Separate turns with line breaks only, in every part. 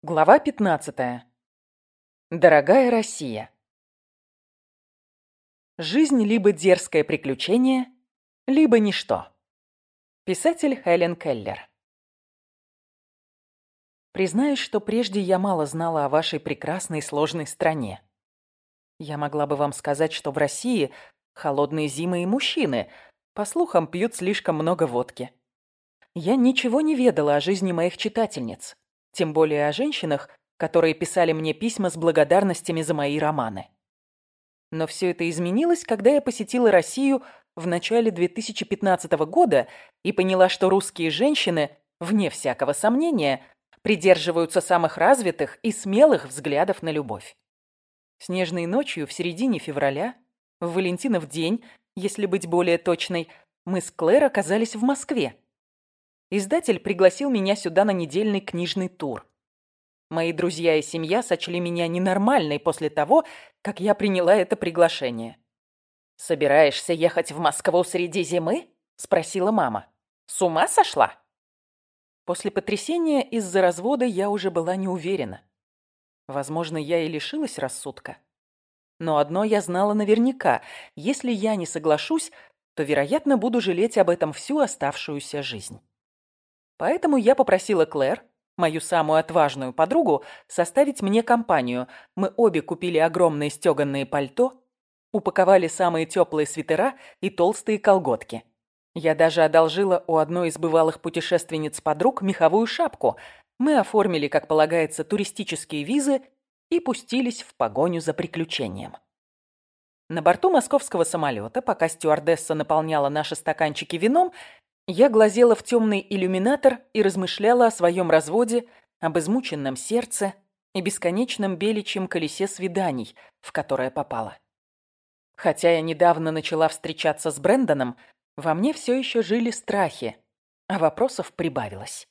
Глава 15. Дорогая Россия. Жизнь либо дерзкое приключение, либо ничто. Писатель Хелен Келлер. Признаюсь, что прежде я мало знала о вашей прекрасной сложной стране. Я могла бы вам сказать, что в России холодные зимы и мужчины, по слухам, пьют слишком много водки. Я ничего не ведала о жизни моих читательниц тем более о женщинах, которые писали мне письма с благодарностями за мои романы. Но все это изменилось, когда я посетила Россию в начале 2015 года и поняла, что русские женщины, вне всякого сомнения, придерживаются самых развитых и смелых взглядов на любовь. Снежной ночью в середине февраля, в Валентинов день, если быть более точной, мы с Клэр оказались в Москве. Издатель пригласил меня сюда на недельный книжный тур. Мои друзья и семья сочли меня ненормальной после того, как я приняла это приглашение. «Собираешься ехать в Москву среди зимы?» – спросила мама. «С ума сошла?» После потрясения из-за развода я уже была не уверена. Возможно, я и лишилась рассудка. Но одно я знала наверняка. Если я не соглашусь, то, вероятно, буду жалеть об этом всю оставшуюся жизнь. Поэтому я попросила Клэр, мою самую отважную подругу, составить мне компанию. Мы обе купили огромные стеганные пальто, упаковали самые теплые свитера и толстые колготки. Я даже одолжила у одной из бывалых путешественниц подруг меховую шапку. Мы оформили, как полагается, туристические визы и пустились в погоню за приключением. На борту московского самолета, пока стюардесса наполняла наши стаканчики вином, я глазела в темный иллюминатор и размышляла о своем разводе, об измученном сердце и бесконечном беличьем колесе свиданий, в которое попала. Хотя я недавно начала встречаться с Брэндоном, во мне все еще жили страхи, а вопросов прибавилось.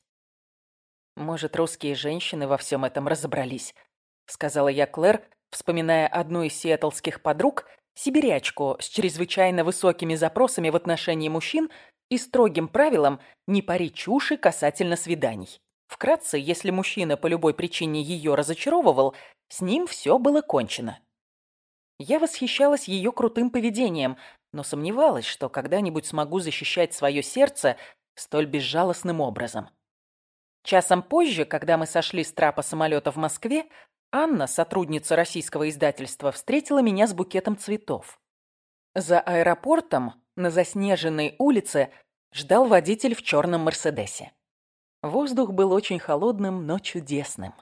«Может, русские женщины во всем этом разобрались?» — сказала я Клэр, вспоминая одну из сиэтлских подруг, сибирячку с чрезвычайно высокими запросами в отношении мужчин, и строгим правилом не парить чуши касательно свиданий. Вкратце, если мужчина по любой причине ее разочаровывал, с ним все было кончено. Я восхищалась ее крутым поведением, но сомневалась, что когда-нибудь смогу защищать свое сердце столь безжалостным образом. Часом позже, когда мы сошли с трапа самолета в Москве, Анна, сотрудница российского издательства, встретила меня с букетом цветов. За аэропортом на заснеженной улице ждал водитель в черном Мерседесе. Воздух был очень холодным, но чудесным.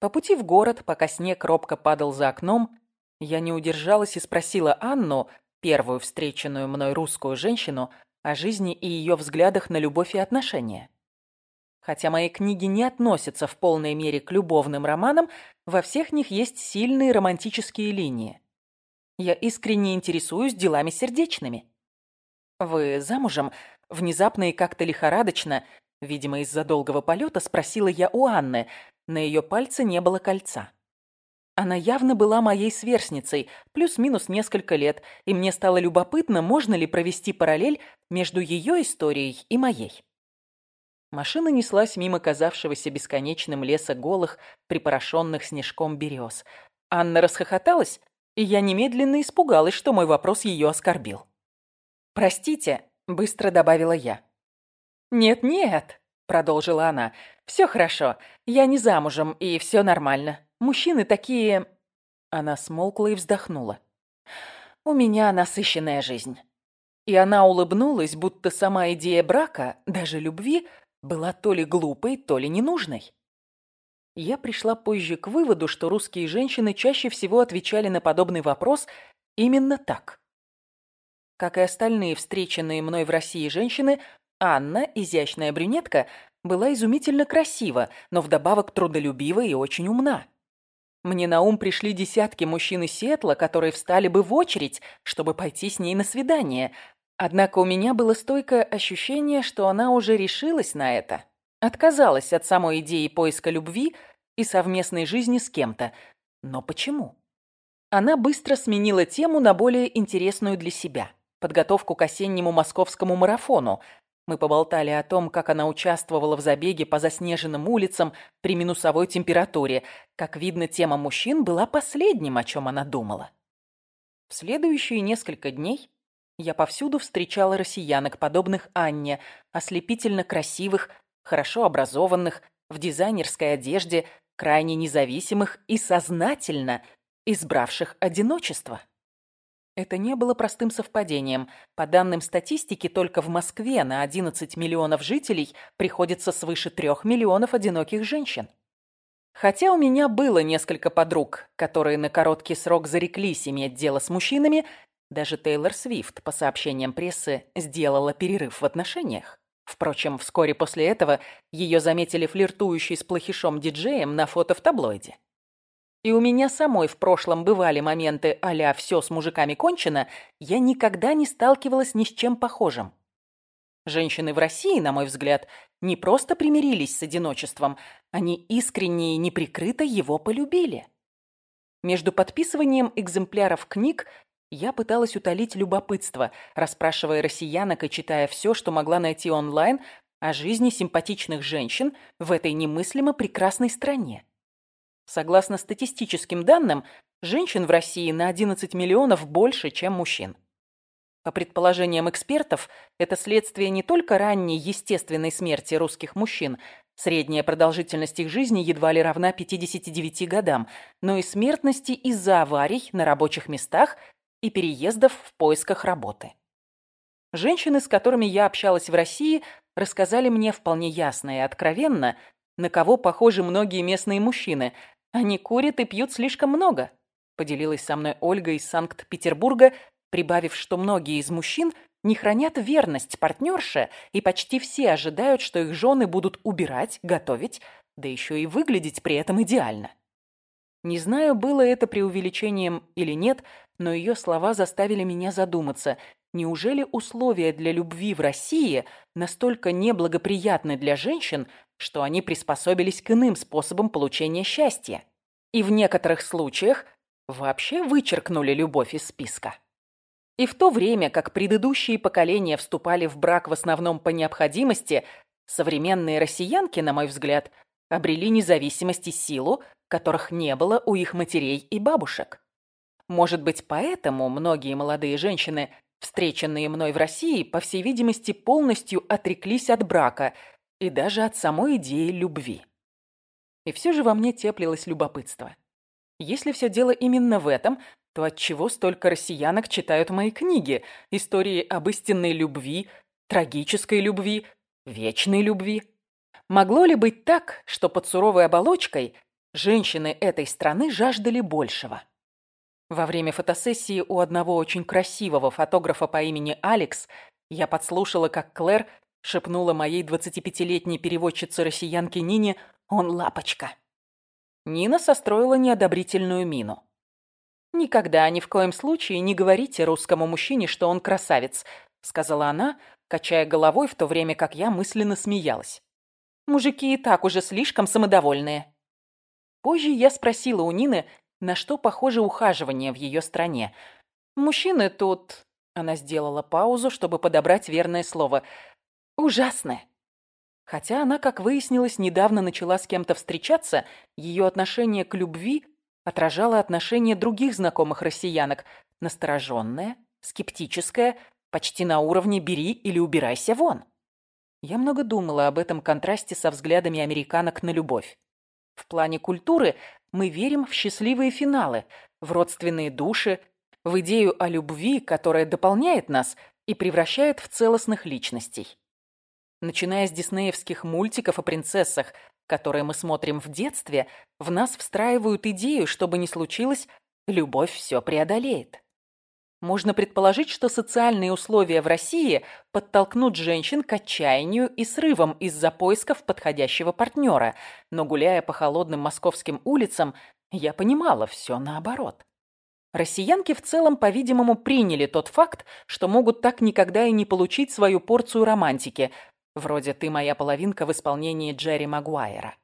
По пути в город, пока снег робко падал за окном, я не удержалась и спросила Анну, первую встреченную мной русскую женщину, о жизни и ее взглядах на любовь и отношения. Хотя мои книги не относятся в полной мере к любовным романам, во всех них есть сильные романтические линии. Я искренне интересуюсь делами сердечными. Вы замужем? Внезапно и как-то лихорадочно, видимо, из-за долгого полета, спросила я у Анны. На ее пальце не было кольца. Она явно была моей сверстницей, плюс-минус несколько лет, и мне стало любопытно, можно ли провести параллель между ее историей и моей. Машина неслась мимо казавшегося бесконечным леса голых, припорошенных снежком берез. Анна расхохоталась, и я немедленно испугалась, что мой вопрос ее оскорбил. «Простите», — быстро добавила я. «Нет-нет», — продолжила она, — «все хорошо. Я не замужем, и все нормально. Мужчины такие...» Она смолкла и вздохнула. «У меня насыщенная жизнь». И она улыбнулась, будто сама идея брака, даже любви, была то ли глупой, то ли ненужной. Я пришла позже к выводу, что русские женщины чаще всего отвечали на подобный вопрос именно так. Как и остальные встреченные мной в России женщины, Анна, изящная брюнетка, была изумительно красива, но вдобавок трудолюбива и очень умна. Мне на ум пришли десятки мужчин из Сиэтла, которые встали бы в очередь, чтобы пойти с ней на свидание. Однако у меня было стойкое ощущение, что она уже решилась на это. Отказалась от самой идеи поиска любви и совместной жизни с кем-то. Но почему? Она быстро сменила тему на более интересную для себя – подготовку к осеннему московскому марафону. Мы поболтали о том, как она участвовала в забеге по заснеженным улицам при минусовой температуре. Как видно, тема мужчин была последним, о чем она думала. В следующие несколько дней я повсюду встречала россиянок, подобных Анне, ослепительно красивых, хорошо образованных, в дизайнерской одежде, крайне независимых и сознательно избравших одиночество. Это не было простым совпадением. По данным статистики, только в Москве на 11 миллионов жителей приходится свыше 3 миллионов одиноких женщин. Хотя у меня было несколько подруг, которые на короткий срок зареклись иметь дело с мужчинами, даже Тейлор Свифт, по сообщениям прессы, сделала перерыв в отношениях. Впрочем, вскоре после этого ее заметили флиртующей с плохишом диджеем на фото в таблоиде. И у меня самой в прошлом бывали моменты а «все с мужиками кончено», я никогда не сталкивалась ни с чем похожим. Женщины в России, на мой взгляд, не просто примирились с одиночеством, они искренне и неприкрыто его полюбили. Между подписыванием экземпляров книг я пыталась утолить любопытство, расспрашивая россиянок и читая все, что могла найти онлайн о жизни симпатичных женщин в этой немыслимо прекрасной стране. Согласно статистическим данным, женщин в России на 11 миллионов больше, чем мужчин. По предположениям экспертов, это следствие не только ранней естественной смерти русских мужчин, средняя продолжительность их жизни едва ли равна 59 годам, но и смертности из-за аварий на рабочих местах и переездов в поисках работы. Женщины, с которыми я общалась в России, рассказали мне вполне ясно и откровенно, на кого похожи многие местные мужчины. Они курят и пьют слишком много, поделилась со мной Ольга из Санкт-Петербурга, прибавив, что многие из мужчин не хранят верность партнерше, и почти все ожидают, что их жены будут убирать, готовить, да еще и выглядеть при этом идеально. Не знаю, было это преувеличением или нет, но ее слова заставили меня задуматься. Неужели условия для любви в России настолько неблагоприятны для женщин, что они приспособились к иным способам получения счастья? И в некоторых случаях вообще вычеркнули любовь из списка. И в то время, как предыдущие поколения вступали в брак в основном по необходимости, современные россиянки, на мой взгляд, обрели независимость и силу, которых не было у их матерей и бабушек. Может быть, поэтому многие молодые женщины, встреченные мной в России, по всей видимости, полностью отреклись от брака и даже от самой идеи любви. И все же во мне теплилось любопытство. Если все дело именно в этом, то отчего столько россиянок читают мои книги, истории об истинной любви, трагической любви, вечной любви? Могло ли быть так, что под суровой оболочкой женщины этой страны жаждали большего? Во время фотосессии у одного очень красивого фотографа по имени Алекс я подслушала, как Клэр шепнула моей 25-летней переводчице-россиянке Нине «Он лапочка». Нина состроила неодобрительную мину. «Никогда, ни в коем случае не говорите русскому мужчине, что он красавец», сказала она, качая головой, в то время как я мысленно смеялась. «Мужики и так уже слишком самодовольные». Позже я спросила у Нины, на что похоже ухаживание в ее стране. Мужчины тут... Она сделала паузу, чтобы подобрать верное слово. Ужасное. Хотя она, как выяснилось, недавно начала с кем-то встречаться, ее отношение к любви отражало отношение других знакомых россиянок. Настороженное, скептическое, почти на уровне «бери или убирайся вон». Я много думала об этом контрасте со взглядами американок на любовь. В плане культуры мы верим в счастливые финалы, в родственные души, в идею о любви, которая дополняет нас и превращает в целостных личностей. Начиная с диснеевских мультиков о принцессах, которые мы смотрим в детстве, в нас встраивают идею, что бы ни случилось, любовь все преодолеет. Можно предположить, что социальные условия в России подтолкнут женщин к отчаянию и срывам из-за поисков подходящего партнера, но гуляя по холодным московским улицам, я понимала все наоборот. Россиянки в целом, по-видимому, приняли тот факт, что могут так никогда и не получить свою порцию романтики, вроде «Ты моя половинка» в исполнении Джерри Магуайра.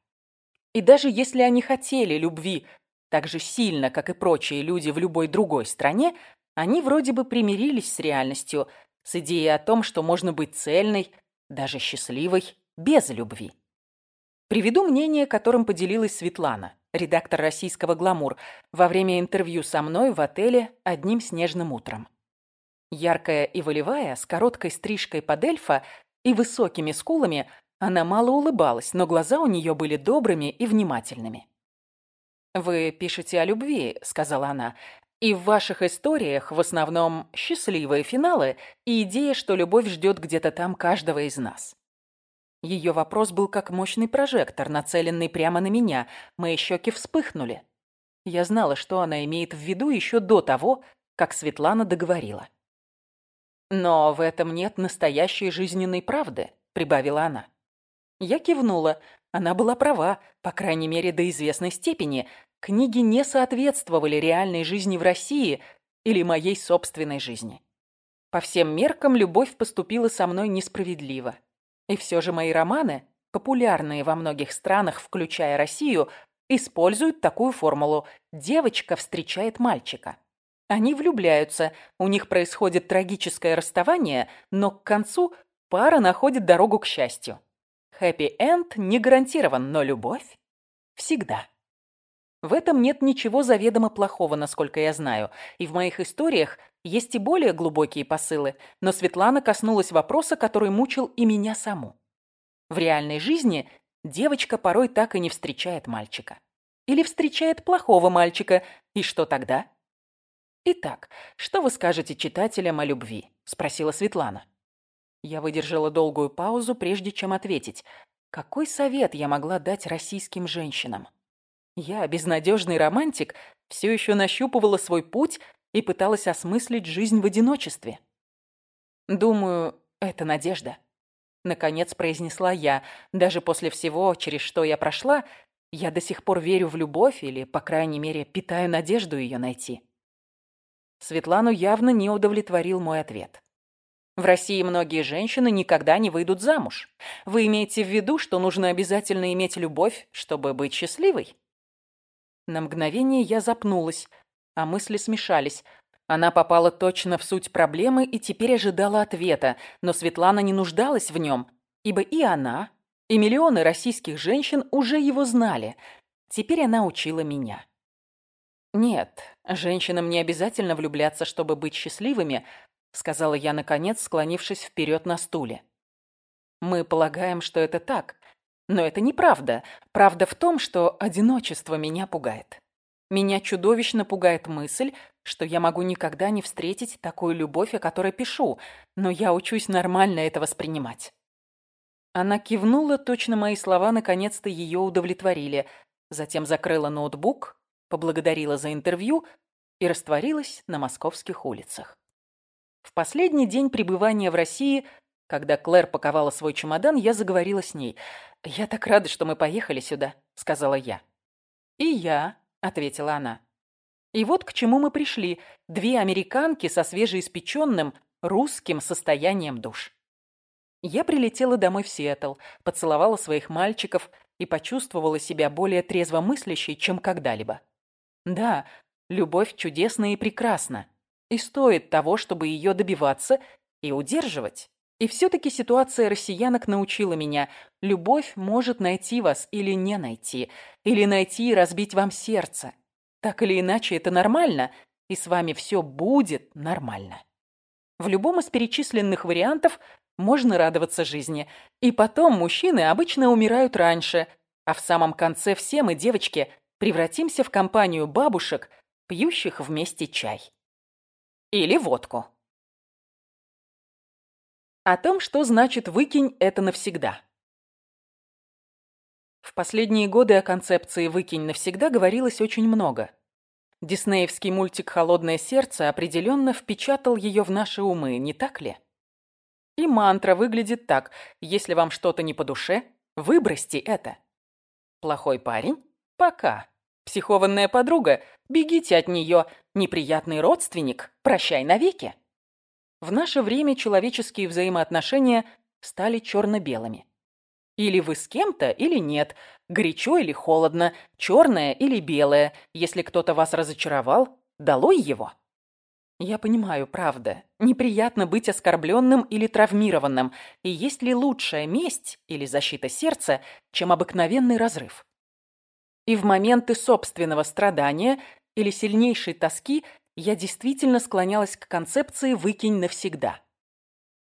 И даже если они хотели любви так же сильно, как и прочие люди в любой другой стране, они вроде бы примирились с реальностью, с идеей о том, что можно быть цельной, даже счастливой без любви. Приведу мнение, которым поделилась Светлана, редактор российского «Гламур», во время интервью со мной в отеле одним снежным утром. Яркая и волевая, с короткой стрижкой под эльфа и высокими скулами, она мало улыбалась, но глаза у нее были добрыми и внимательными. «Вы пишете о любви», — сказала она, «и в ваших историях в основном счастливые финалы и идея, что любовь ждет где-то там каждого из нас. Ее вопрос был как мощный прожектор, нацеленный прямо на меня. Мои щеки вспыхнули. Я знала, что она имеет в виду еще до того, как Светлана договорила. «Но в этом нет настоящей жизненной правды», — прибавила она. Я кивнула. Она была права, по крайней мере, до известной степени. Книги не соответствовали реальной жизни в России или моей собственной жизни. По всем меркам любовь поступила со мной несправедливо. И все же мои романы, популярные во многих странах, включая Россию, используют такую формулу «девочка встречает мальчика». Они влюбляются, у них происходит трагическое расставание, но к концу пара находит дорогу к счастью. Хэппи-энд не гарантирован, но любовь всегда. В этом нет ничего заведомо плохого, насколько я знаю, и в моих историях есть и более глубокие посылы, но Светлана коснулась вопроса, который мучил и меня саму. В реальной жизни девочка порой так и не встречает мальчика. Или встречает плохого мальчика, и что тогда? «Итак, что вы скажете читателям о любви?» – спросила Светлана. Я выдержала долгую паузу, прежде чем ответить. Какой совет я могла дать российским женщинам? Я, безнадежный романтик, все еще нащупывала свой путь и пыталась осмыслить жизнь в одиночестве. «Думаю, это надежда», — наконец произнесла я. Даже после всего, через что я прошла, я до сих пор верю в любовь или, по крайней мере, питаю надежду ее найти. Светлану явно не удовлетворил мой ответ. В России многие женщины никогда не выйдут замуж. Вы имеете в виду, что нужно обязательно иметь любовь, чтобы быть счастливой? На мгновение я запнулась, а мысли смешались. Она попала точно в суть проблемы и теперь ожидала ответа, но Светлана не нуждалась в нем, ибо и она, и миллионы российских женщин уже его знали. Теперь она учила меня. «Нет, женщинам не обязательно влюбляться, чтобы быть счастливыми», сказала я, наконец, склонившись вперед на стуле. «Мы полагаем, что это так, но это неправда. Правда в том, что одиночество меня пугает. Меня чудовищно пугает мысль, что я могу никогда не встретить такую любовь, о которой пишу, но я учусь нормально это воспринимать. Она кивнула, точно мои слова наконец-то ее удовлетворили, затем закрыла ноутбук, поблагодарила за интервью и растворилась на московских улицах. В последний день пребывания в России когда Клэр паковала свой чемодан, я заговорила с ней. «Я так рада, что мы поехали сюда», — сказала я. «И я», — ответила она. И вот к чему мы пришли. Две американки со свежеиспеченным русским состоянием душ. Я прилетела домой в Сиэтл, поцеловала своих мальчиков и почувствовала себя более трезвомыслящей, чем когда-либо. Да, любовь чудесна и прекрасна, и стоит того, чтобы ее добиваться и удерживать. И все-таки ситуация россиянок научила меня. Любовь может найти вас или не найти. Или найти и разбить вам сердце. Так или иначе, это нормально. И с вами все будет нормально. В любом из перечисленных вариантов можно радоваться жизни. И потом мужчины обычно умирают раньше. А в самом конце все мы, девочки, превратимся в компанию бабушек, пьющих вместе чай. Или водку. О том, что значит «выкинь это навсегда». В последние годы о концепции «выкинь навсегда» говорилось очень много. Диснеевский мультик «Холодное сердце» определенно впечатал ее в наши умы, не так ли? И мантра выглядит так «Если вам что-то не по душе, выбросьте это». Плохой парень? Пока. Психованная подруга? Бегите от нее. Неприятный родственник? Прощай навеки. В наше время человеческие взаимоотношения стали черно-белыми. Или вы с кем-то, или нет, горячо или холодно, черное или белое. Если кто-то вас разочаровал, долой его. Я понимаю, правда. Неприятно быть оскорбленным или травмированным. И есть ли лучшая месть или защита сердца, чем обыкновенный разрыв? И в моменты собственного страдания или сильнейшей тоски я действительно склонялась к концепции «выкинь навсегда».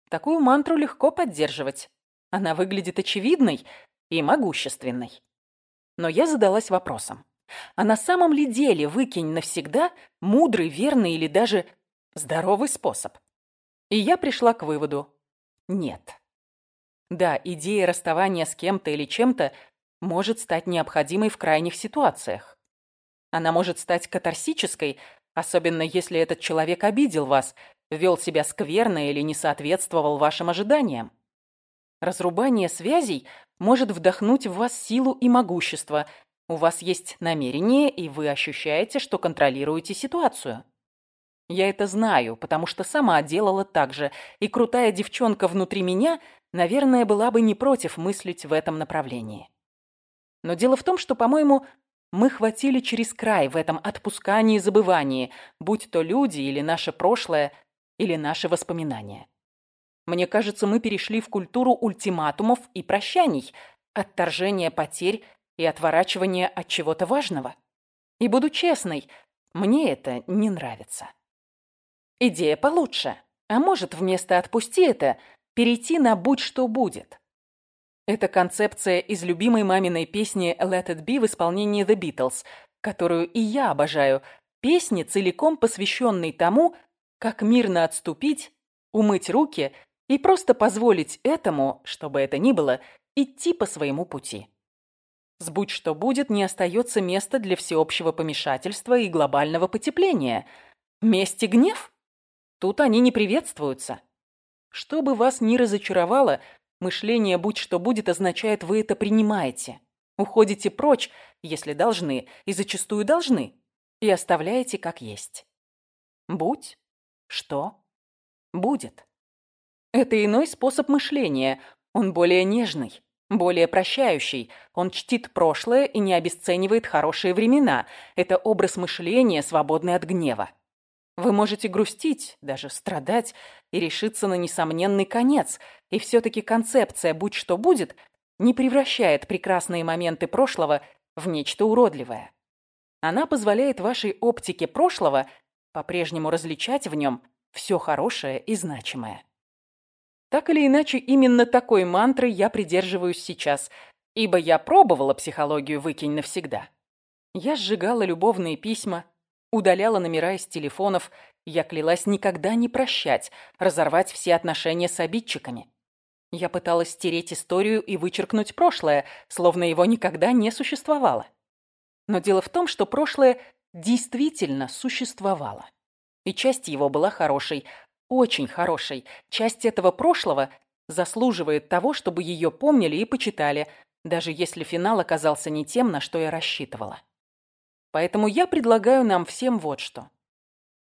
Такую мантру легко поддерживать. Она выглядит очевидной и могущественной. Но я задалась вопросом. А на самом ли деле выкинь навсегда мудрый, верный или даже здоровый способ? И я пришла к выводу – нет. Да, идея расставания с кем-то или чем-то может стать необходимой в крайних ситуациях. Она может стать катарсической, особенно если этот человек обидел вас, вел себя скверно или не соответствовал вашим ожиданиям. Разрубание связей может вдохнуть в вас силу и могущество. У вас есть намерение, и вы ощущаете, что контролируете ситуацию. Я это знаю, потому что сама делала так же, и крутая девчонка внутри меня, наверное, была бы не против мыслить в этом направлении. Но дело в том, что, по-моему, мы хватили через край в этом отпускании и забывании, будь то люди или наше прошлое, или наши воспоминания. Мне кажется, мы перешли в культуру ультиматумов и прощаний, отторжения потерь и отворачивания от чего-то важного. И буду честной, мне это не нравится. Идея получше. А может, вместо «отпусти это» перейти на «будь что будет». Это концепция из любимой маминой песни «Let it be» в исполнении The Beatles, которую и я обожаю, песни, целиком посвященной тому, как мирно отступить, умыть руки и просто позволить этому, чтобы это ни было, идти по своему пути. С будь что будет, не остается места для всеобщего помешательства и глобального потепления. Месть и гнев? Тут они не приветствуются. Что бы вас ни разочаровало, Мышление «будь что будет» означает «вы это принимаете». Уходите прочь, если должны, и зачастую должны, и оставляете как есть. Будь что будет. Это иной способ мышления, он более нежный, более прощающий, он чтит прошлое и не обесценивает хорошие времена. Это образ мышления, свободный от гнева. Вы можете грустить, даже страдать и решиться на несомненный конец, и все-таки концепция «будь что будет» не превращает прекрасные моменты прошлого в нечто уродливое. Она позволяет вашей оптике прошлого по-прежнему различать в нем все хорошее и значимое. Так или иначе, именно такой мантры я придерживаюсь сейчас, ибо я пробовала психологию «выкинь навсегда». Я сжигала любовные письма, удаляла номера из телефонов, я клялась никогда не прощать, разорвать все отношения с обидчиками. Я пыталась стереть историю и вычеркнуть прошлое, словно его никогда не существовало. Но дело в том, что прошлое действительно существовало. И часть его была хорошей, очень хорошей. Часть этого прошлого заслуживает того, чтобы ее помнили и почитали, даже если финал оказался не тем, на что я рассчитывала. Поэтому я предлагаю нам всем вот что.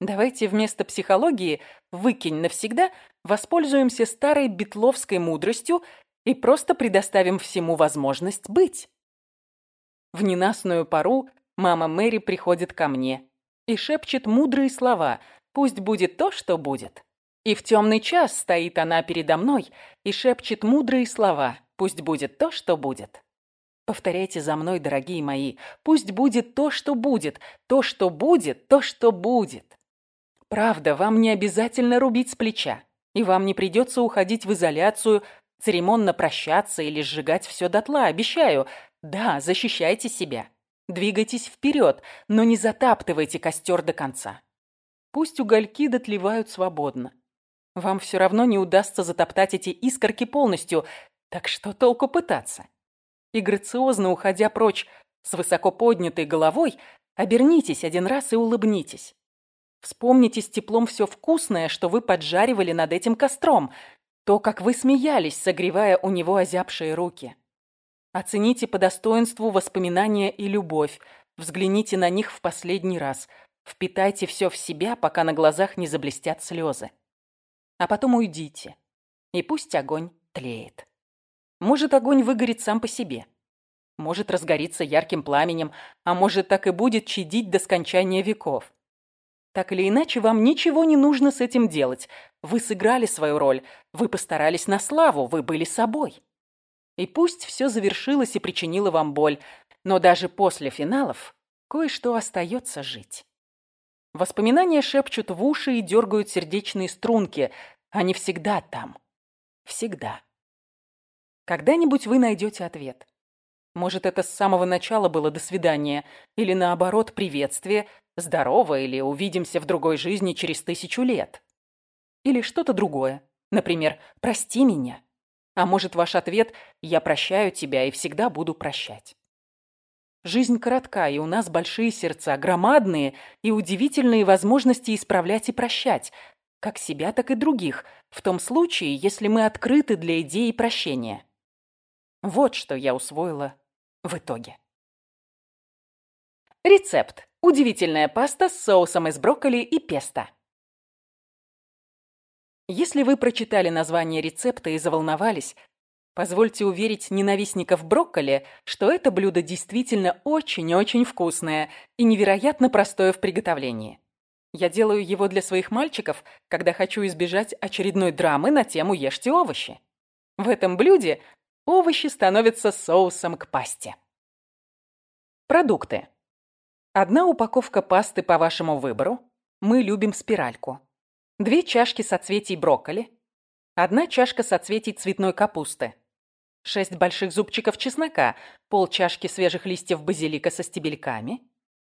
Давайте вместо психологии «выкинь навсегда» воспользуемся старой битловской мудростью и просто предоставим всему возможность быть. В ненастную пору мама Мэри приходит ко мне и шепчет мудрые слова «Пусть будет то, что будет». И в темный час стоит она передо мной и шепчет мудрые слова «Пусть будет то, что будет». Повторяйте за мной, дорогие мои. Пусть будет то, что будет. То, что будет, то, что будет. Правда, вам не обязательно рубить с плеча. И вам не придется уходить в изоляцию, церемонно прощаться или сжигать все дотла, обещаю. Да, защищайте себя. Двигайтесь вперед, но не затаптывайте костер до конца. Пусть угольки дотлевают свободно. Вам все равно не удастся затоптать эти искорки полностью, так что толку пытаться? И грациозно уходя прочь с высоко поднятой головой, обернитесь один раз и улыбнитесь. Вспомните с теплом все вкусное, что вы поджаривали над этим костром, то, как вы смеялись, согревая у него озябшие руки. Оцените по достоинству воспоминания и любовь, взгляните на них в последний раз, впитайте все в себя, пока на глазах не заблестят слезы. А потом уйдите, и пусть огонь тлеет. Может, огонь выгорит сам по себе. Может, разгорится ярким пламенем, а может, так и будет чадить до скончания веков. Так или иначе, вам ничего не нужно с этим делать. Вы сыграли свою роль, вы постарались на славу, вы были собой. И пусть все завершилось и причинило вам боль, но даже после финалов кое-что остается жить. Воспоминания шепчут в уши и дергают сердечные струнки. Они всегда там. Всегда. Когда-нибудь вы найдете ответ. Может, это с самого начала было «до свидания», или наоборот «приветствие», «здорово» или «увидимся в другой жизни через тысячу лет». Или что-то другое. Например, «прости меня». А может, ваш ответ «я прощаю тебя и всегда буду прощать». Жизнь коротка, и у нас большие сердца, громадные и удивительные возможности исправлять и прощать, как себя, так и других, в том случае, если мы открыты для идеи прощения. Вот что я усвоила в итоге. Рецепт. Удивительная паста с соусом из брокколи и песто. Если вы прочитали название рецепта и заволновались, Позвольте уверить ненавистников брокколи, что это блюдо действительно очень-очень вкусное и невероятно простое в приготовлении. Я делаю его для своих мальчиков, когда хочу избежать очередной драмы на тему «Ешьте овощи». В этом блюде овощи становятся соусом к пасте. Продукты. Одна упаковка пасты по вашему выбору. Мы любим спиральку. Две чашки соцветий брокколи. Одна чашка соцветий цветной капусты. 6 больших зубчиков чеснока, пол чашки свежих листьев базилика со стебельками,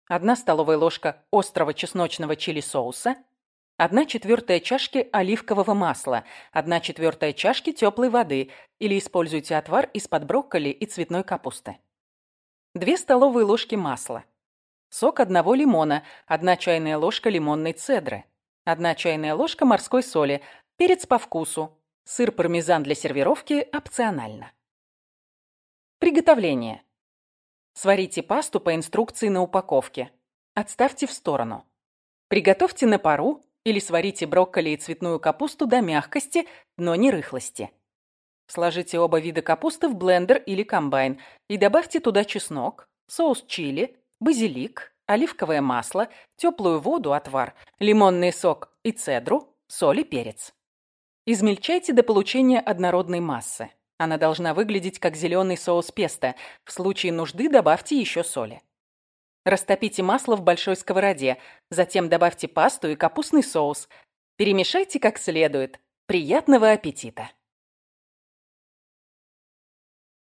1 столовая ложка острого чесночного чили-соуса, 1 четвертая чашки оливкового масла, 1 четвертая чашки теплой воды или используйте отвар из-под брокколи и цветной капусты. 2 столовые ложки масла. Сок одного лимона, 1 чайная ложка лимонной цедры, 1 чайная ложка морской соли, перец по вкусу, сыр пармезан для сервировки опционально. Приготовление. Сварите пасту по инструкции на упаковке. Отставьте в сторону. Приготовьте на пару или сварите брокколи и цветную капусту до мягкости, но не рыхлости. Сложите оба вида капусты в блендер или комбайн и добавьте туда чеснок, соус чили, базилик, оливковое масло, теплую воду, отвар, лимонный сок и цедру, соль и перец. Измельчайте до получения однородной массы. Она должна выглядеть как зеленый соус песто. В случае нужды добавьте еще соли. Растопите масло в большой сковороде, затем добавьте пасту и капустный соус. Перемешайте как следует. Приятного аппетита!